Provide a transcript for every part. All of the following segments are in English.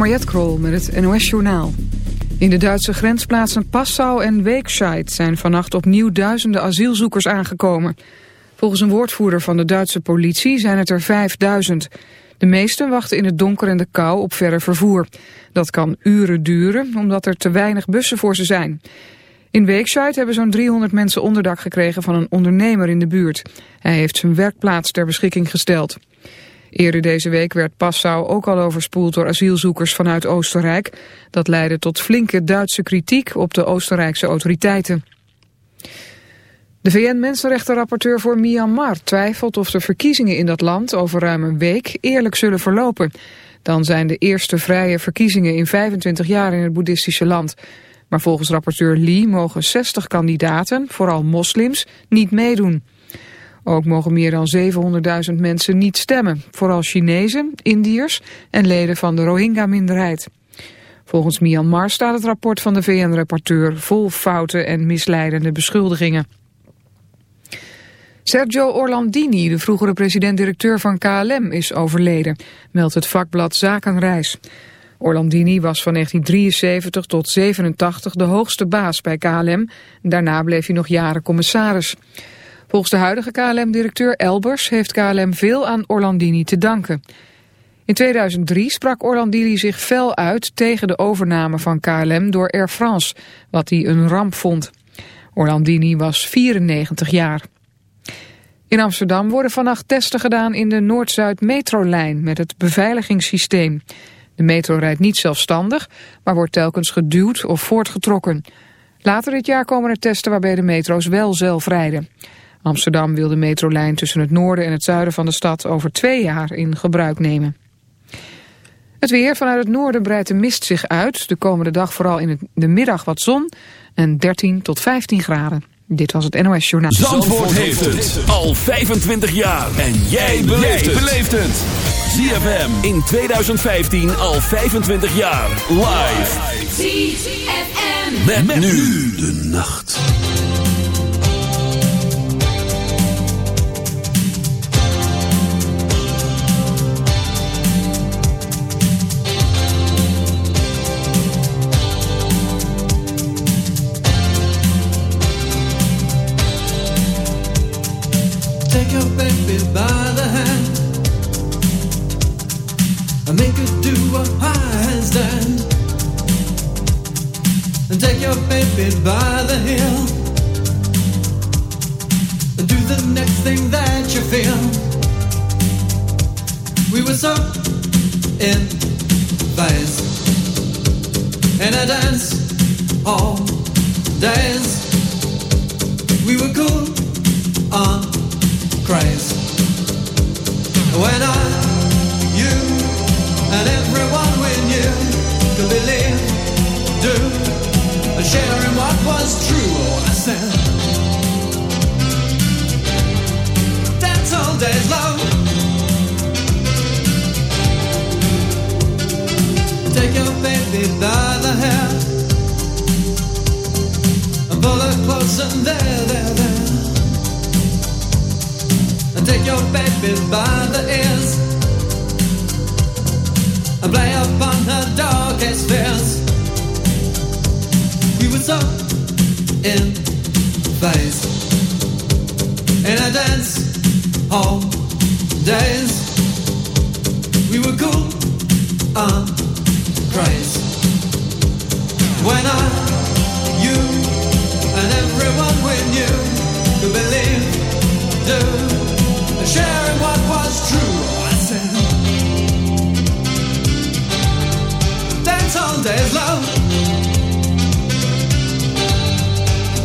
Mariette Krol met het NOS Journaal. In de Duitse grensplaatsen Passau en Weekscheid zijn vannacht opnieuw duizenden asielzoekers aangekomen. Volgens een woordvoerder van de Duitse politie zijn het er 5000. De meesten wachten in het donker en de kou op verder vervoer. Dat kan uren duren, omdat er te weinig bussen voor ze zijn. In Weekscheid hebben zo'n 300 mensen onderdak gekregen van een ondernemer in de buurt. Hij heeft zijn werkplaats ter beschikking gesteld. Eerder deze week werd Passau ook al overspoeld door asielzoekers vanuit Oostenrijk. Dat leidde tot flinke Duitse kritiek op de Oostenrijkse autoriteiten. De VN-mensenrechtenrapporteur voor Myanmar twijfelt of de verkiezingen in dat land over ruim een week eerlijk zullen verlopen. Dan zijn de eerste vrije verkiezingen in 25 jaar in het boeddhistische land. Maar volgens rapporteur Lee mogen 60 kandidaten, vooral moslims, niet meedoen. Ook mogen meer dan 700.000 mensen niet stemmen, vooral Chinezen, Indiërs en leden van de Rohingya-minderheid. Volgens Myanmar staat het rapport van de VN-rapporteur vol fouten en misleidende beschuldigingen. Sergio Orlandini, de vroegere president-directeur van KLM, is overleden, meldt het vakblad Zakenreis. Orlandini was van 1973 tot 87 de hoogste baas bij KLM. Daarna bleef hij nog jaren commissaris. Volgens de huidige KLM-directeur Elbers heeft KLM veel aan Orlandini te danken. In 2003 sprak Orlandini zich fel uit tegen de overname van KLM door Air France, wat hij een ramp vond. Orlandini was 94 jaar. In Amsterdam worden vannacht testen gedaan in de Noord-Zuid metrolijn met het beveiligingssysteem. De metro rijdt niet zelfstandig, maar wordt telkens geduwd of voortgetrokken. Later dit jaar komen er testen waarbij de metro's wel zelf rijden. Amsterdam wil de metrolijn tussen het noorden en het zuiden van de stad over twee jaar in gebruik nemen. Het weer vanuit het noorden breidt de mist zich uit. De komende dag vooral in de middag wat zon en 13 tot 15 graden. Dit was het NOS Journaal. Zandvoort, heeft het al 25 jaar. En jij beleeft het. ZFM in 2015 al 25 jaar. Live. ZFM. met nu de nacht. Your baby by the and do the next thing that you feel. We were so in phase in a dance all days. We were cool on craze. When I, you, and everyone we knew sharing what was true. Oh, I said, dance all days long. Take your baby by the hair and pull her close and there, there, there and take your baby by the ears and play upon her darkest fears. We in phase in a dance hall days. We were cool on craze when I, you, and everyone we knew could believe, do sharing what was true. I said, dance all days, love.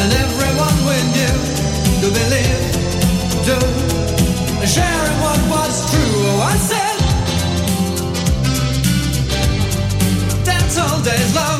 and everyone we knew to believe, to what was true. Oh, I said, that's all days love.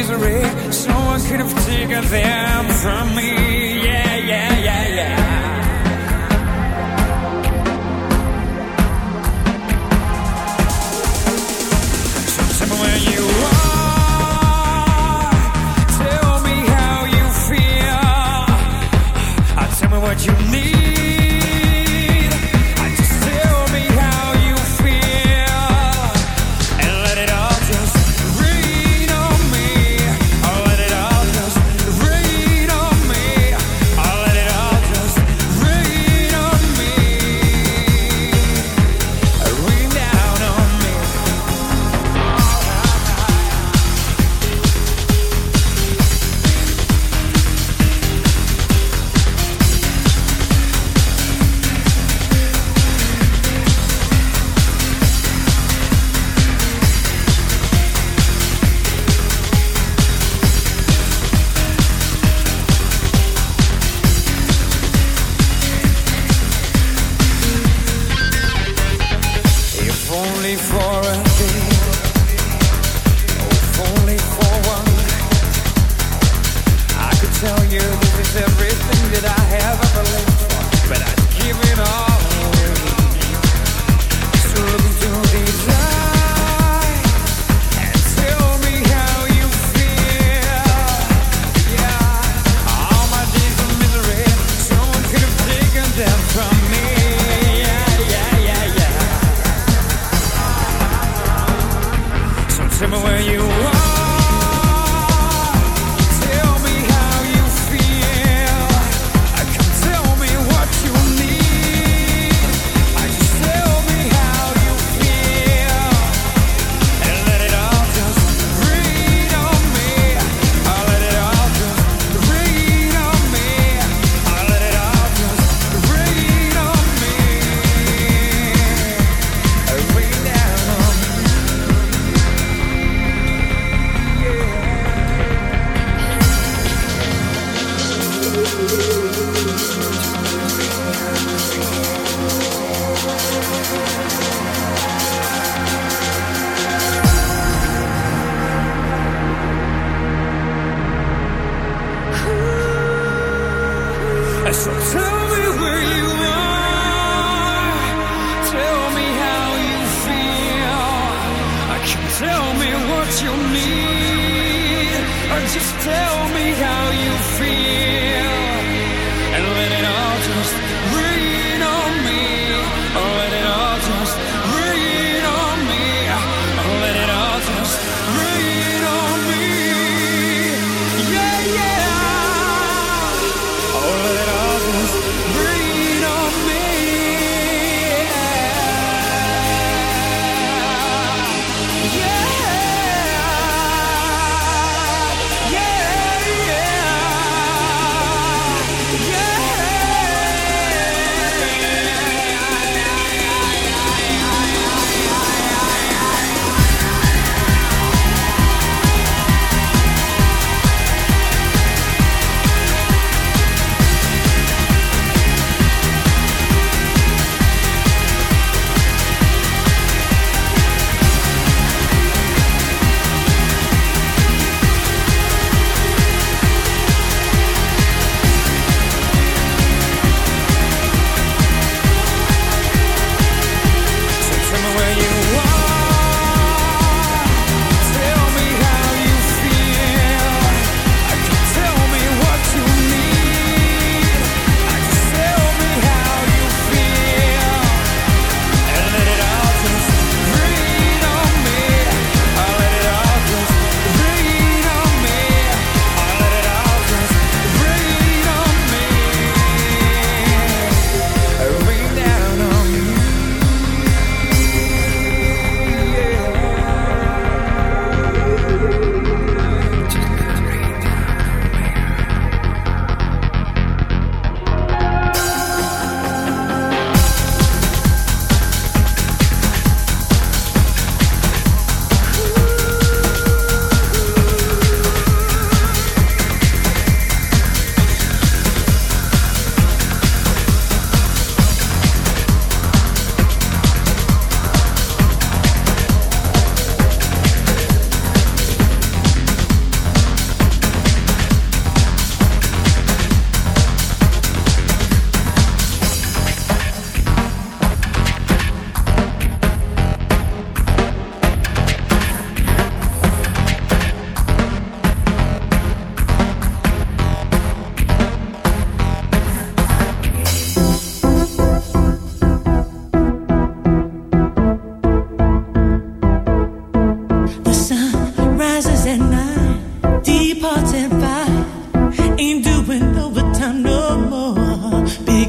misery. Someone could have taken them from me. Yeah, yeah, yeah, yeah.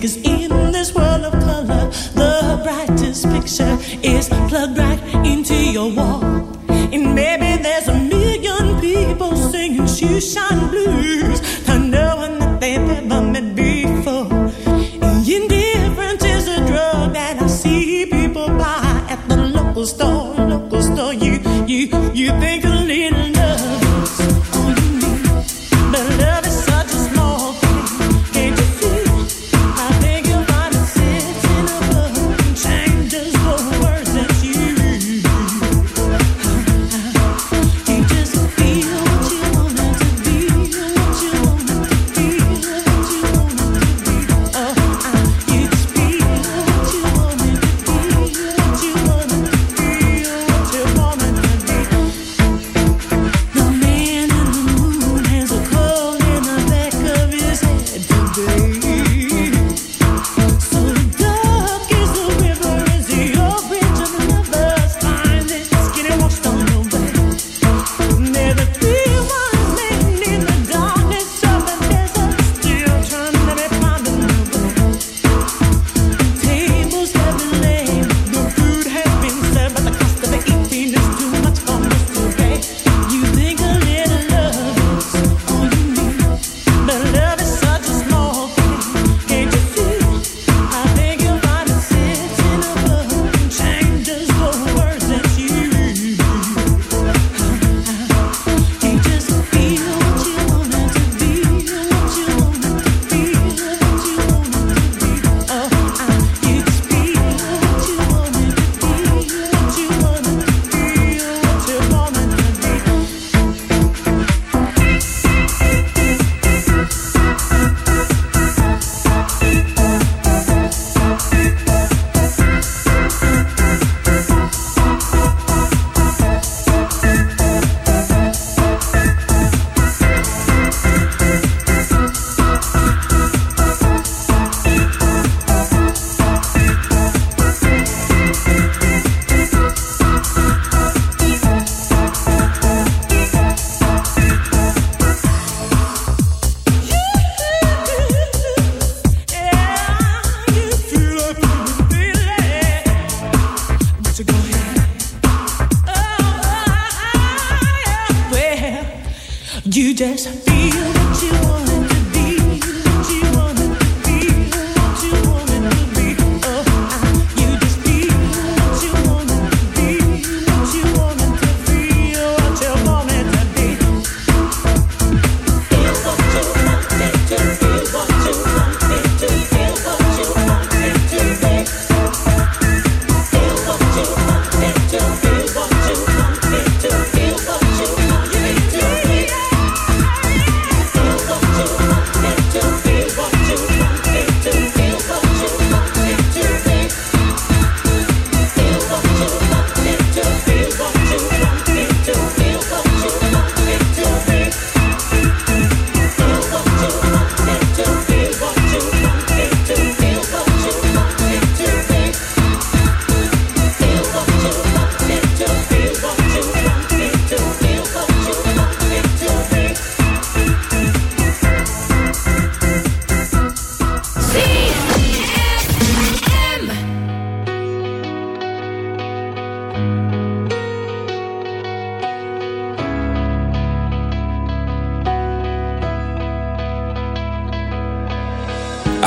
Cause in this world of color, the brightest picture is plugged right into your wall. And maybe there's a million people singing shoeshine blue."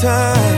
time.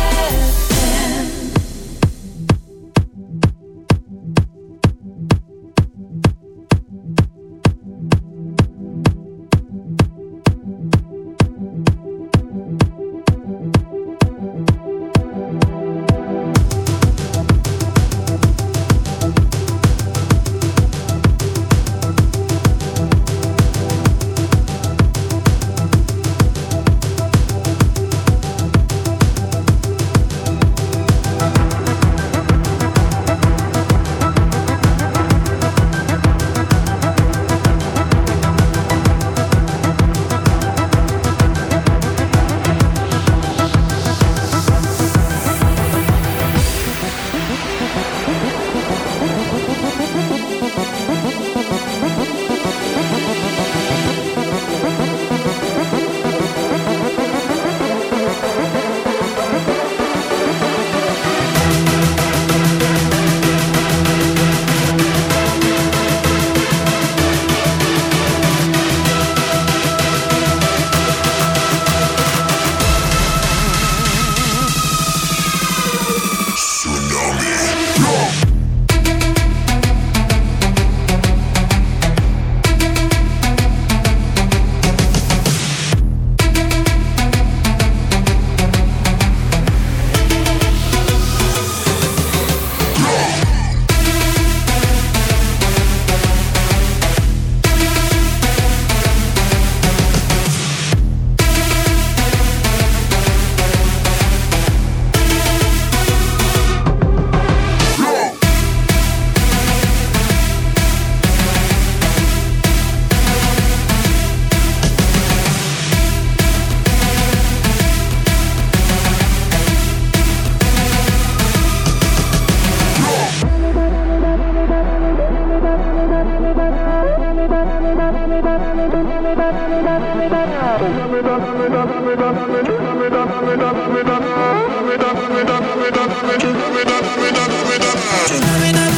Tsunami, tsunami, tsunami, tsunami, tsunami,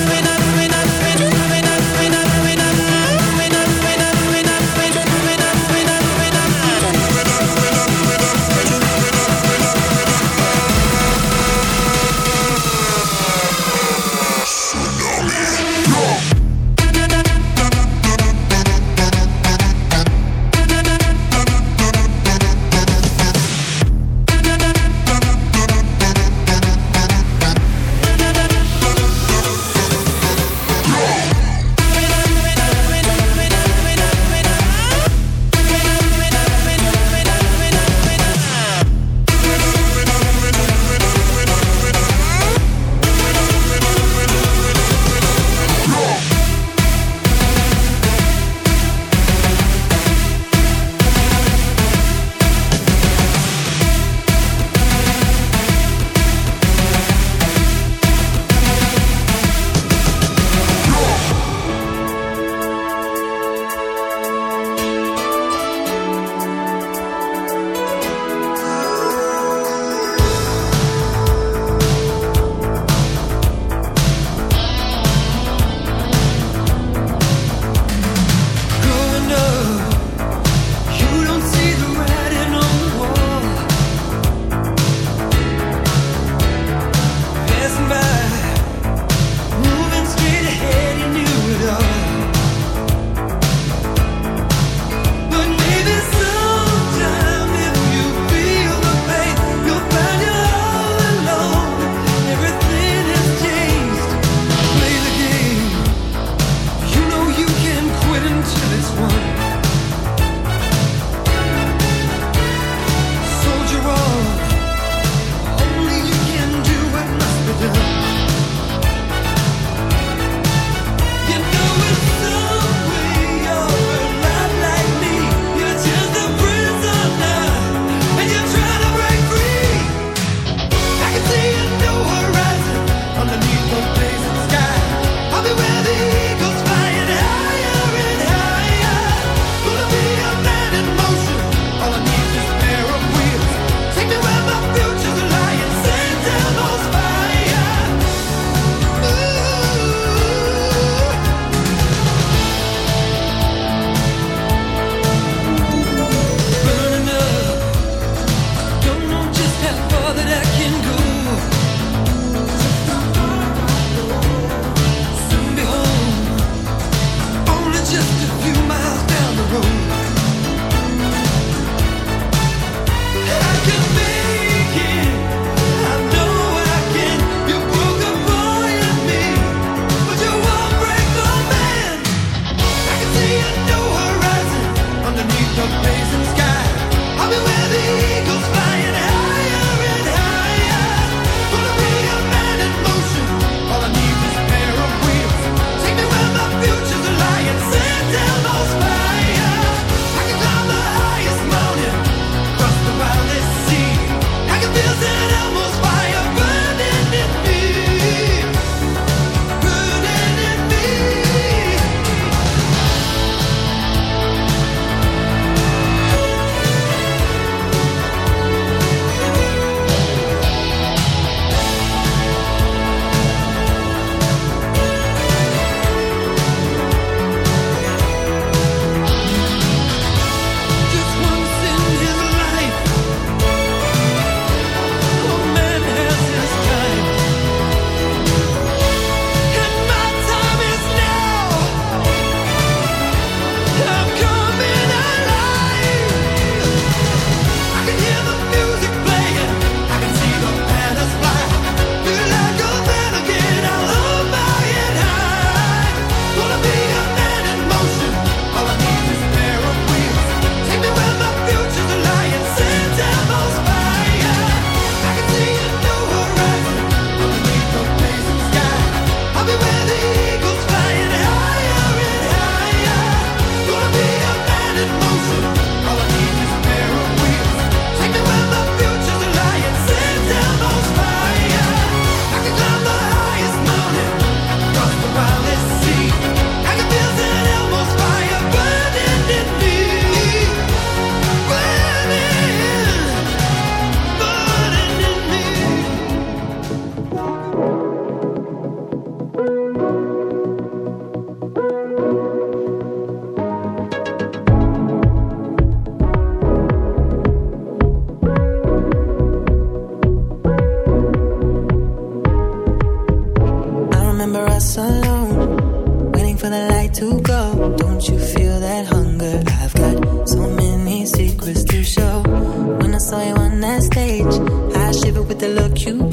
the look you